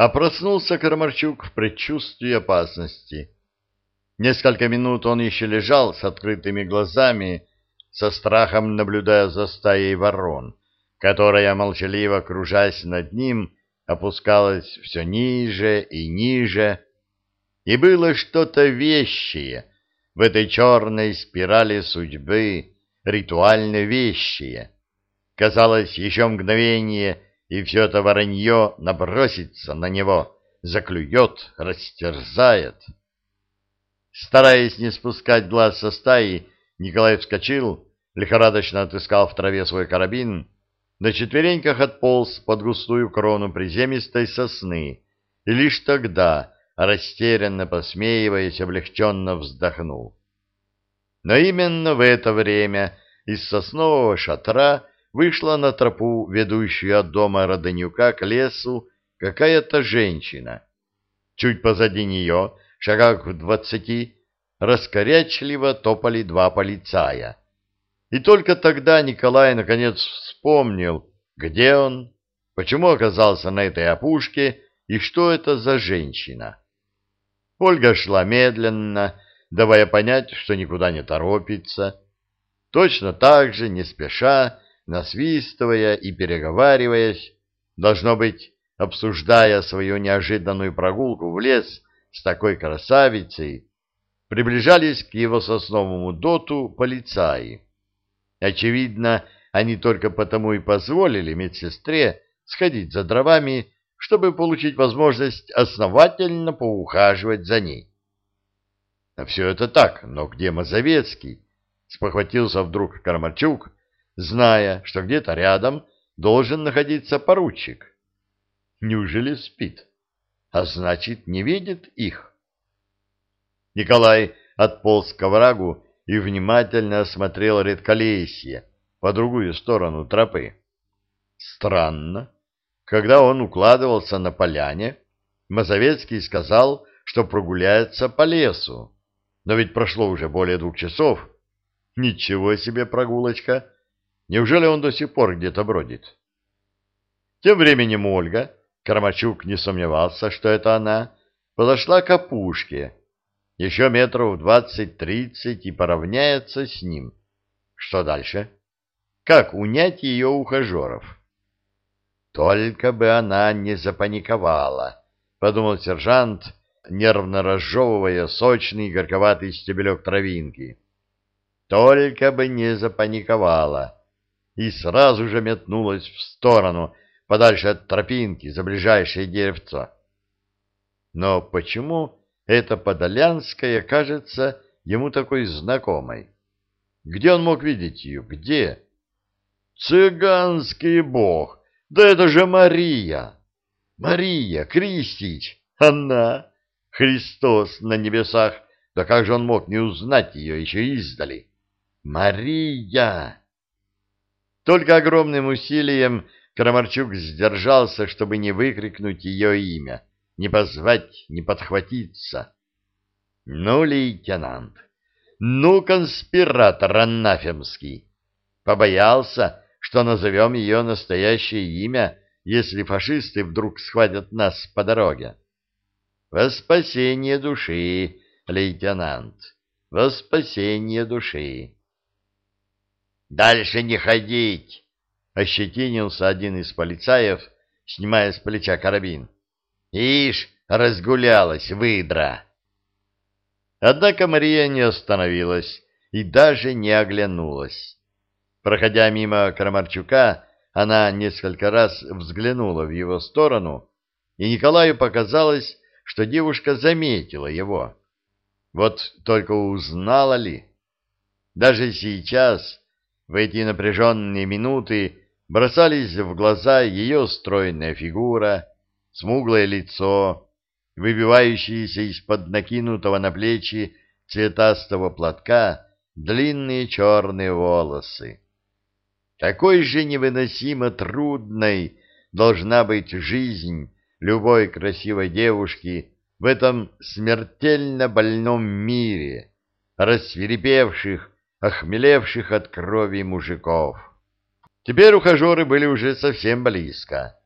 А проснулся Кармарчук в предчувствии опасности. Несколько минут он еще лежал с открытыми глазами, со страхом наблюдая за стаей ворон, которая, молчаливо кружась над ним, опускалась все ниже и ниже, и было что-то вещее в этой черной спирали судьбы, ритуально вещее. Казалось, еще мгновение, и все это воронье набросится на него, заклюет, растерзает. Стараясь не спускать глаз со стаи, Николай вскочил, лихорадочно отыскал в траве свой карабин, на четвереньках отполз под густую крону приземистой сосны, и лишь тогда, растерянно посмеиваясь, облегченно вздохнул. Но именно в это время из соснового шатра вышла на тропу, ведущую от дома Родонюка к лесу, какая-то женщина. Чуть позади нее, шагах в двадцати, раскорячливо топали два полицая. И только тогда Николай наконец вспомнил, где он, почему оказался на этой опушке и что это за женщина. Ольга шла медленно, давая понять, что никуда не торопится. Точно так же, не спеша, насвистывая и переговариваясь, должно быть, обсуждая свою неожиданную прогулку в лес с такой красавицей, приближались к его сосновому доту полицаи. Очевидно, они только потому и позволили медсестре сходить за дровами, чтобы получить возможность основательно поухаживать за ней. А все это так, но где Мазовецкий? Спохватился вдруг Кармарчук, зная, что где-то рядом должен находиться поручик. Неужели спит? А значит, не видит их. Николай отполз к оврагу и внимательно осмотрел редколесье по другую сторону тропы. Странно. Когда он укладывался на поляне, Мазовецкий сказал, что прогуляется по лесу. Но ведь прошло уже более двух часов. Ничего себе прогулочка! Неужели он до сих пор где-то бродит? Тем временем Ольга, Кармачук не сомневался, что это она, подошла к опушке, еще метров двадцать-тридцать и поравняется с ним. Что дальше? Как унять ее ухажеров? Только бы она не запаниковала, подумал сержант, нервно разжевывая сочный горьковатый стебелек травинки. Только бы не запаниковала. И сразу же метнулась в сторону, подальше от тропинки, за ближайшее деревцо. Но почему эта Подолянская кажется ему такой знакомой. Где он мог видеть ее? Где? Цыганский бог! Да это же Мария! Мария Кристич! Она! Христос на небесах! Да как же он мог не узнать ее еще издали? Мария! Только огромным усилием Крамарчук сдержался, чтобы не выкрикнуть ее имя не позвать, не подхватиться. Ну, лейтенант, ну, конспиратор анафемский, побоялся, что назовем ее настоящее имя, если фашисты вдруг схватят нас по дороге. Во спасение души, лейтенант, во спасение души. Дальше не ходить, ощетинился один из полицаев, снимая с плеча карабин. Ишь, разгулялась выдра. Однако Мария не остановилась и даже не оглянулась. Проходя мимо Крамарчука, она несколько раз взглянула в его сторону, и Николаю показалось, что девушка заметила его. Вот только узнала ли? Даже сейчас, в эти напряженные минуты, бросались в глаза ее стройная фигура, смуглое лицо, выбивающиеся из-под накинутого на плечи цветастого платка длинные черные волосы. Какой же невыносимо трудной должна быть жизнь любой красивой девушки в этом смертельно больном мире, рассверепевших, охмелевших от крови мужиков. Теперь ухажеры были уже совсем близко.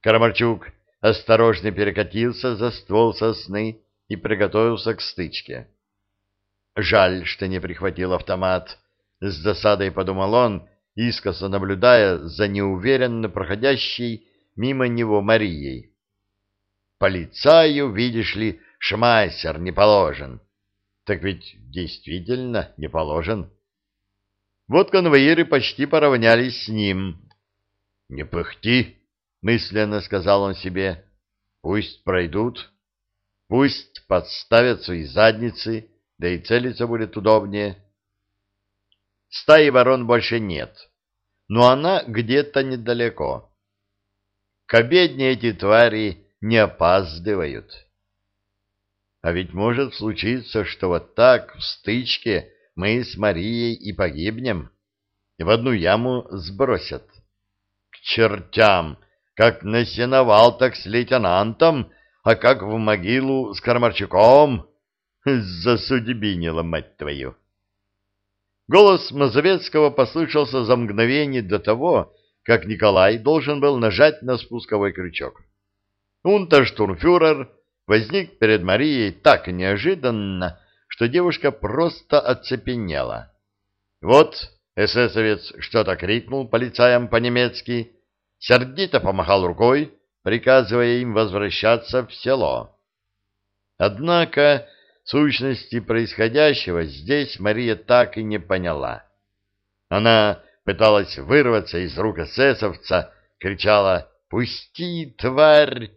Карамарчук осторожно перекатился за ствол сосны и приготовился к стычке. Жаль, что не прихватил автомат. С досадой подумал он, искоса наблюдая за неуверенно проходящей мимо него Марией. Полицаю, видишь ли, шмайсер не положен. Так ведь действительно не положен. Вот конвоиры почти поравнялись с ним. — Не пыхти, — мысленно сказал он себе. — Пусть пройдут, пусть подставят свои задницы, да и целиться будет удобнее. Стаи ворон больше нет, но она где-то недалеко. К обедне эти твари не опаздывают. А ведь может случиться, что вот так в стычке мы с Марией и погибнем, в одну яму сбросят. К чертям! Как на сеновал, так с лейтенантом, а как в могилу с Кармарчуком. Засудебинила, мать твою! Голос Мазовецкого послышался за мгновение до того, как Николай должен был нажать на спусковой крючок. Унтерштурмфюрер возник перед Марией так неожиданно, что девушка просто оцепенела. Вот эсэсовец что-то крикнул полицаям по-немецки, сердито помахал рукой, приказывая им возвращаться в село. Однако сущности происходящего здесь Мария так и не поняла. Она пыталась вырваться из рук эсэсовца, кричала «Пусти, тварь!»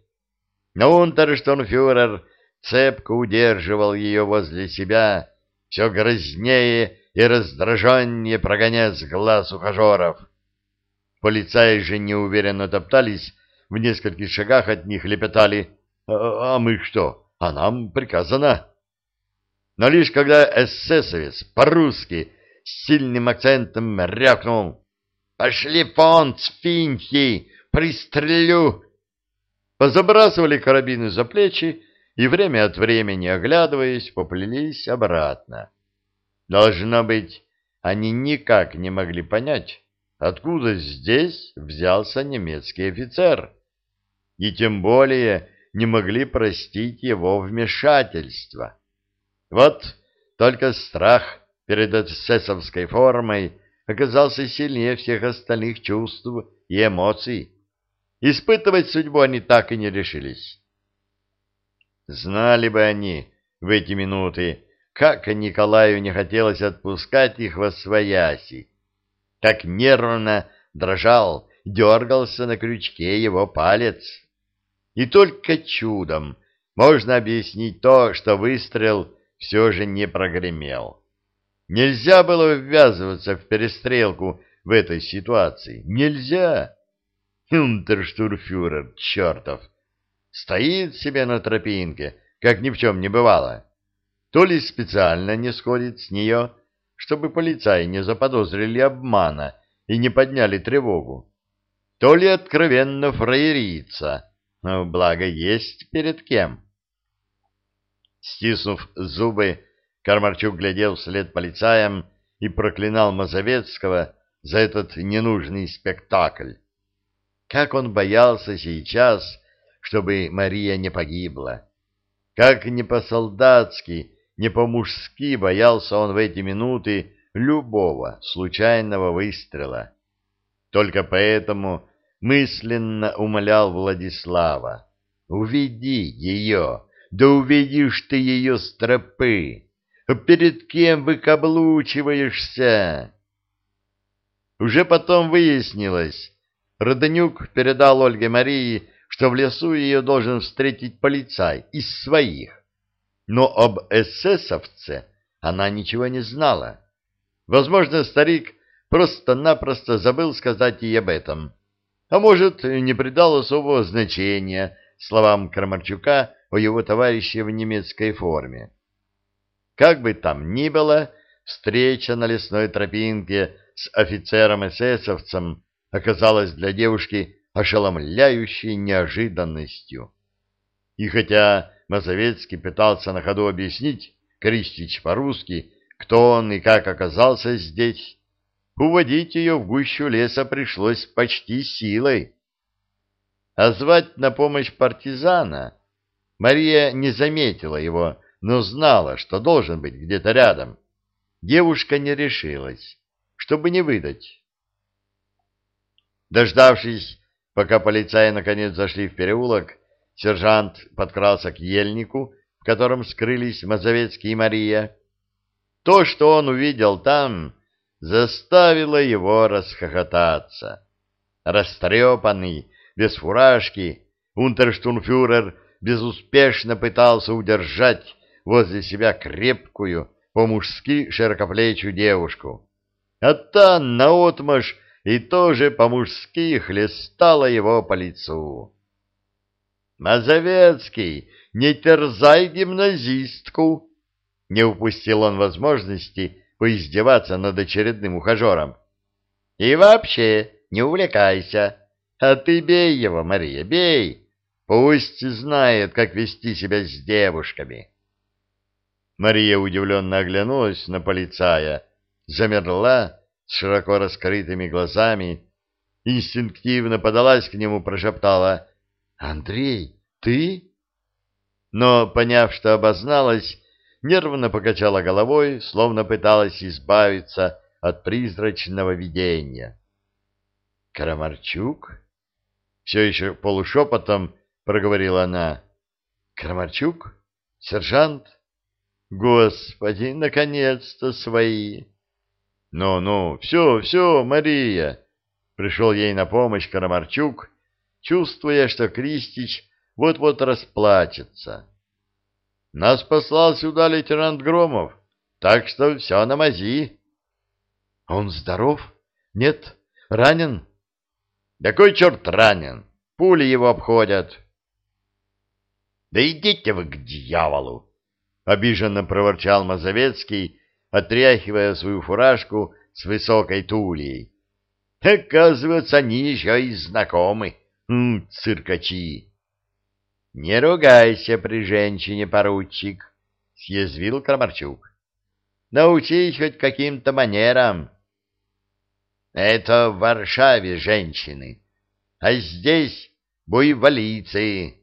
Но унтерштурмфюрер цепко удерживал ее возле себя, все грознее и раздраженнее прогоняя с глаз ухажеров. Полицаи же неуверенно топтались, в нескольких шагах от них лепетали «А, -а мы что? А нам приказано!» Но лишь когда эсэсовец по-русски с сильным акцентом рявкнул «Пошли фон, спиньки! Пристрелю!» позабрасывали карабины за плечи и время от времени, оглядываясь, поплелись обратно. Должно быть, они никак не могли понять, откуда здесь взялся немецкий офицер, и тем более не могли простить его вмешательство. Вот только страх перед эсэсовской формой оказался сильнее всех остальных чувств и эмоций. Испытывать судьбу они так и не решились. Знали бы они в эти минуты, как Николаю не хотелось отпускать их во свояси, как нервно дрожал, дергался на крючке его палец. И только чудом можно объяснить то, что выстрел все же не прогремел. Нельзя было ввязываться в перестрелку в этой ситуации. Нельзя. Унтерштурфюрер, чертов! Стоит себе на тропинке, как ни в чем не бывало. То ли специально не сходит с нее, чтобы полицаи не заподозрили обмана и не подняли тревогу, то ли откровенно фраерится, но благо есть перед кем. Стиснув зубы, Кармарчук глядел вслед полицаям и проклинал Мазовецкого за этот ненужный спектакль. Как он боялся сейчас, чтобы Мария не погибла. Как не по-солдатски, не по-мужски боялся он в эти минуты любого случайного выстрела. Только поэтому мысленно умолял Владислава. «Уведи ее, да уведишь ты ее с тропы! Перед кем выкаблучиваешься?» Уже потом выяснилось, Родонюк передал Ольге Марии, что в лесу ее должен встретить полицай из своих. Но об эсэсовце она ничего не знала. Возможно, старик просто-напросто забыл сказать ей об этом. А может, не придал особого значения словам Крамарчука о его товарище в немецкой форме. Как бы там ни было, встреча на лесной тропинке с офицером-эсэсовцем оказалась для девушки ошеломляющей неожиданностью. И хотя Мазовецкий пытался на ходу объяснить Кристич по-русски, кто он и как оказался здесь, уводить ее в гущу леса пришлось почти силой. А звать на помощь партизана Мария не заметила его, но знала, что должен быть где-то рядом. Девушка не решилась, чтобы не выдать. Дождавшись, пока полицаи наконец зашли в переулок, сержант подкрался к ельнику, в котором скрылись Мазовецкий и Мария. То, что он увидел там, заставило его расхохотаться. Растрепанный, без фуражки, унтерштунфюрер безуспешно пытался удержать возле себя крепкую, по-мужски широкоплечью девушку. А та наотмашь и тоже по-мужски хлестала его по лицу. «Мазовецкий, не терзай гимназистку!» Не упустил он возможности поиздеваться над очередным ухажером. «И вообще не увлекайся, а ты бей его, Мария, бей! Пусть знает, как вести себя с девушками!» Мария удивленно оглянулась на полицая, замерла широко раскрытыми глазами, инстинктивно подалась к нему, прошептала «Андрей, ты?» Но, поняв, что обозналась, нервно покачала головой, словно пыталась избавиться от призрачного видения. «Крамарчук?» Все еще полушепотом проговорила она. «Крамарчук? Сержант? Господи, наконец-то свои!» «Ну-ну, все, все, Мария!» Пришел ей на помощь Карамарчук, чувствуя, что Кристич вот-вот расплачется. «Нас послал сюда лейтенант Громов, так что все на мази». «Он здоров? Нет? Ранен?» «Да кой черт ранен? Пули его обходят». «Да идите вы к дьяволу!» — обиженно проворчал Мазовецкий, отряхивая свою фуражку с высокой тулей. Оказывается, они еще и знакомы, М, циркачи. — Не ругайся при женщине, поручик, — съязвил Крамарчук. — Научись хоть каким-то манерам. — Это в Варшаве женщины, а здесь буйволицы.